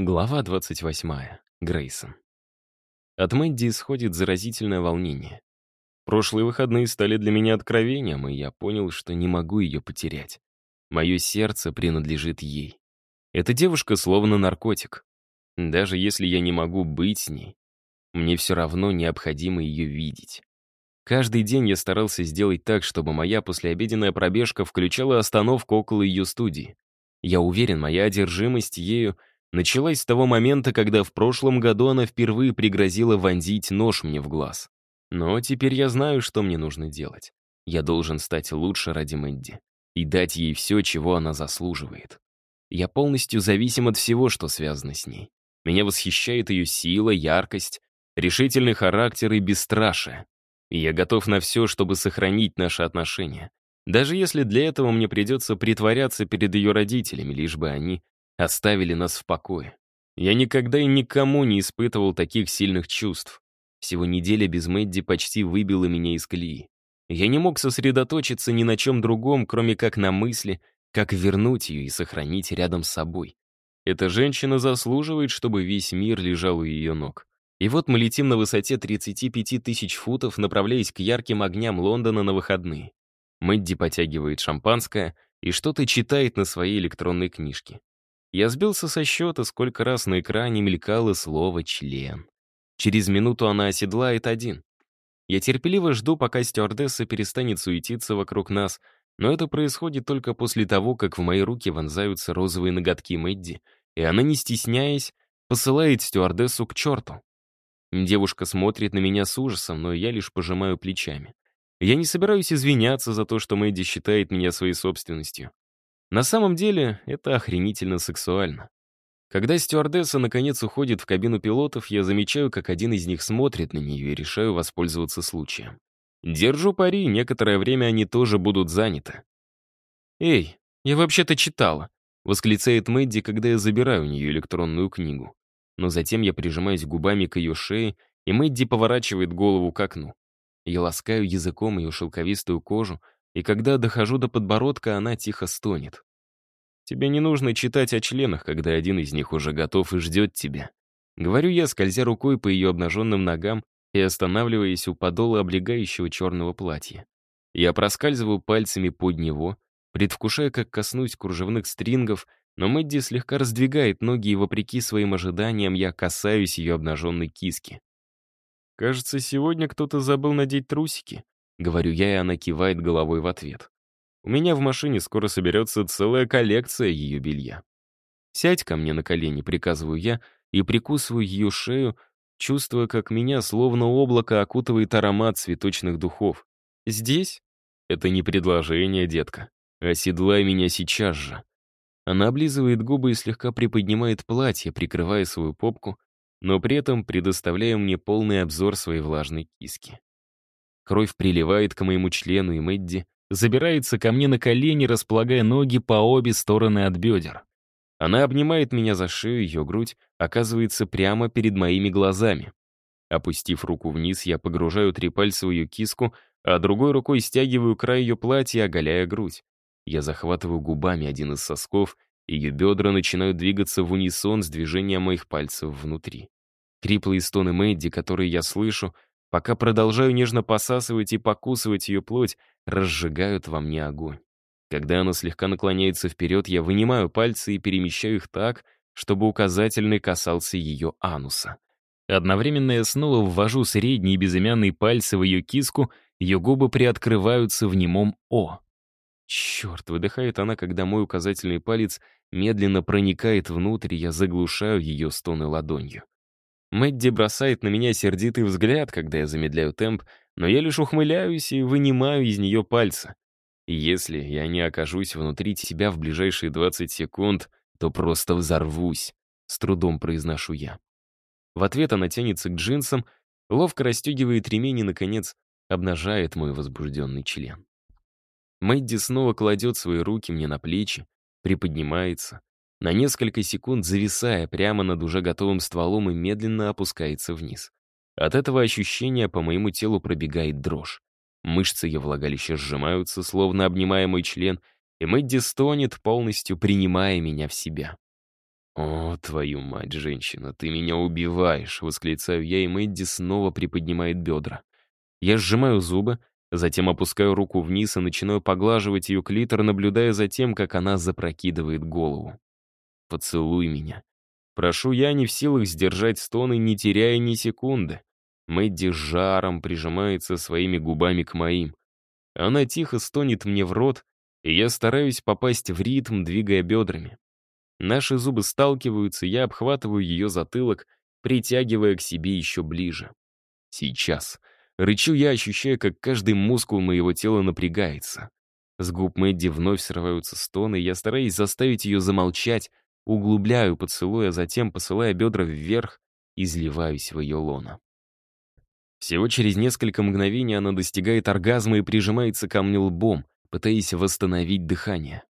Глава 28. Грейсон. От Мэдди исходит заразительное волнение. Прошлые выходные стали для меня откровением, и я понял, что не могу ее потерять. Мое сердце принадлежит ей. Эта девушка словно наркотик. Даже если я не могу быть с ней, мне все равно необходимо ее видеть. Каждый день я старался сделать так, чтобы моя послеобеденная пробежка включала остановку около ее студии. Я уверен, моя одержимость ею — началась с того момента, когда в прошлом году она впервые пригрозила вонзить нож мне в глаз. Но теперь я знаю, что мне нужно делать. Я должен стать лучше ради Мэдди и дать ей все, чего она заслуживает. Я полностью зависим от всего, что связано с ней. Меня восхищает ее сила, яркость, решительный характер и бесстрашие. И я готов на все, чтобы сохранить наши отношения. Даже если для этого мне придется притворяться перед ее родителями, лишь бы они оставили нас в покое. Я никогда и никому не испытывал таких сильных чувств. Всего неделя без Мэдди почти выбила меня из колеи. Я не мог сосредоточиться ни на чем другом, кроме как на мысли, как вернуть ее и сохранить рядом с собой. Эта женщина заслуживает, чтобы весь мир лежал у ее ног. И вот мы летим на высоте 35 тысяч футов, направляясь к ярким огням Лондона на выходные. Мэдди потягивает шампанское и что-то читает на своей электронной книжке. Я сбился со счета, сколько раз на экране мелькало слово «член». Через минуту она оседлает один. Я терпеливо жду, пока стюардесса перестанет суетиться вокруг нас, но это происходит только после того, как в мои руки вонзаются розовые ноготки Мэдди, и она, не стесняясь, посылает стюардессу к черту. Девушка смотрит на меня с ужасом, но я лишь пожимаю плечами. Я не собираюсь извиняться за то, что Мэдди считает меня своей собственностью. На самом деле, это охренительно сексуально. Когда стюардесса наконец уходит в кабину пилотов, я замечаю, как один из них смотрит на нее и решаю воспользоваться случаем. Держу пари, некоторое время они тоже будут заняты. «Эй, я вообще-то читала», — восклицает Мэдди, когда я забираю у нее электронную книгу. Но затем я прижимаюсь губами к ее шее, и Мэдди поворачивает голову к окну. Я ласкаю языком ее шелковистую кожу, и когда дохожу до подбородка, она тихо стонет. Тебе не нужно читать о членах, когда один из них уже готов и ждет тебя. Говорю я, скользя рукой по ее обнаженным ногам и останавливаясь у подола облегающего черного платья. Я проскальзываю пальцами под него, предвкушая, как коснусь кружевных стрингов, но Мэдди слегка раздвигает ноги, и вопреки своим ожиданиям я касаюсь ее обнаженной киски. Кажется, сегодня кто-то забыл надеть трусики. Говорю я, и она кивает головой в ответ. У меня в машине скоро соберется целая коллекция ее белья. «Сядь ко мне на колени», — приказываю я, и прикусываю ее шею, чувствуя, как меня словно облако окутывает аромат цветочных духов. «Здесь?» «Это не предложение, детка. Оседлай меня сейчас же». Она облизывает губы и слегка приподнимает платье, прикрывая свою попку, но при этом предоставляя мне полный обзор своей влажной киски. Кровь приливает к моему члену, и Мэдди забирается ко мне на колени, располагая ноги по обе стороны от бедер. Она обнимает меня за шею, ее грудь оказывается прямо перед моими глазами. Опустив руку вниз, я погружаю три пальца в ее киску, а другой рукой стягиваю край ее платья, оголяя грудь. Я захватываю губами один из сосков, и ее бедра начинают двигаться в унисон с движением моих пальцев внутри. Криплые стоны Мэдди, которые я слышу, Пока продолжаю нежно посасывать и покусывать ее плоть, разжигают во мне огонь. Когда она слегка наклоняется вперед, я вынимаю пальцы и перемещаю их так, чтобы указательный касался ее ануса. Одновременно я снова ввожу средние безымянные пальцы в ее киску, ее губы приоткрываются в немом «О». Черт, выдыхает она, когда мой указательный палец медленно проникает внутрь, и я заглушаю ее стоны ладонью. Мэдди бросает на меня сердитый взгляд, когда я замедляю темп, но я лишь ухмыляюсь и вынимаю из нее пальцы. Если я не окажусь внутри тебя в ближайшие 20 секунд, то просто взорвусь, с трудом произношу я. В ответ она тянется к джинсам, ловко расстегивает ремень и, наконец, обнажает мой возбужденный член. Мэдди снова кладет свои руки мне на плечи, приподнимается, на несколько секунд зависая прямо над уже готовым стволом и медленно опускается вниз. От этого ощущения по моему телу пробегает дрожь. Мышцы ее влагалища сжимаются, словно обнимая мой член, и Мэдди стонет, полностью принимая меня в себя. «О, твою мать, женщина, ты меня убиваешь!» — восклицаю я, и Мэдди снова приподнимает бедра. Я сжимаю зубы, затем опускаю руку вниз и начинаю поглаживать ее клитор, наблюдая за тем, как она запрокидывает голову. «Поцелуй меня». Прошу я, не в силах сдержать стоны, не теряя ни секунды. Мэдди жаром прижимается своими губами к моим. Она тихо стонет мне в рот, и я стараюсь попасть в ритм, двигая бедрами. Наши зубы сталкиваются, я обхватываю ее затылок, притягивая к себе еще ближе. Сейчас. Рычу я, ощущая, как каждый мускул моего тела напрягается. С губ Мэдди вновь срываются стоны, я стараюсь заставить ее замолчать, углубляю поцелуй, а затем, посылая бедра вверх, изливаюсь в ее лоно. Всего через несколько мгновений она достигает оргазма и прижимается ко мне лбом, пытаясь восстановить дыхание.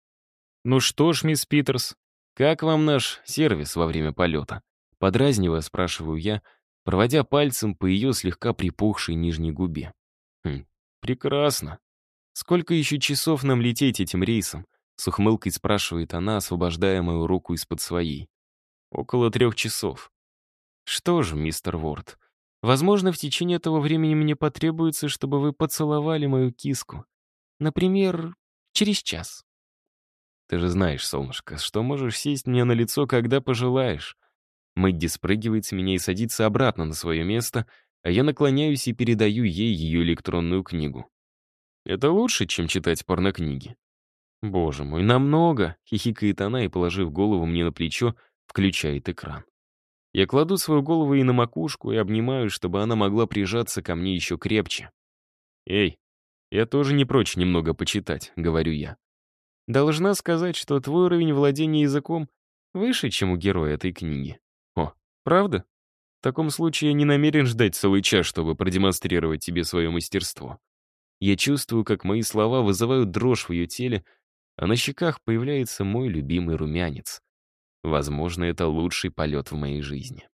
«Ну что ж, мисс Питерс, «Как вам наш сервис во время полета?» Подразнивая, спрашиваю я, проводя пальцем по ее слегка припухшей нижней губе. «Хм, прекрасно. Сколько еще часов нам лететь этим рейсом?» С ухмылкой спрашивает она, освобождая мою руку из-под своей. «Около трех часов». «Что ж, мистер Ворд, возможно, в течение этого времени мне потребуется, чтобы вы поцеловали мою киску. Например, через час». Ты же знаешь, солнышко, что можешь сесть мне на лицо, когда пожелаешь. Мэдди спрыгивает с меня и садится обратно на свое место, а я наклоняюсь и передаю ей ее электронную книгу. Это лучше, чем читать порнокниги. Боже мой, намного, хихикает она и, положив голову мне на плечо, включает экран. Я кладу свою голову ей на макушку и обнимаю, чтобы она могла прижаться ко мне еще крепче. «Эй, я тоже не прочь немного почитать», — говорю я. Должна сказать, что твой уровень владения языком выше, чем у героя этой книги. О, правда? В таком случае я не намерен ждать целый час, чтобы продемонстрировать тебе свое мастерство. Я чувствую, как мои слова вызывают дрожь в ее теле, а на щеках появляется мой любимый румянец. Возможно, это лучший полет в моей жизни.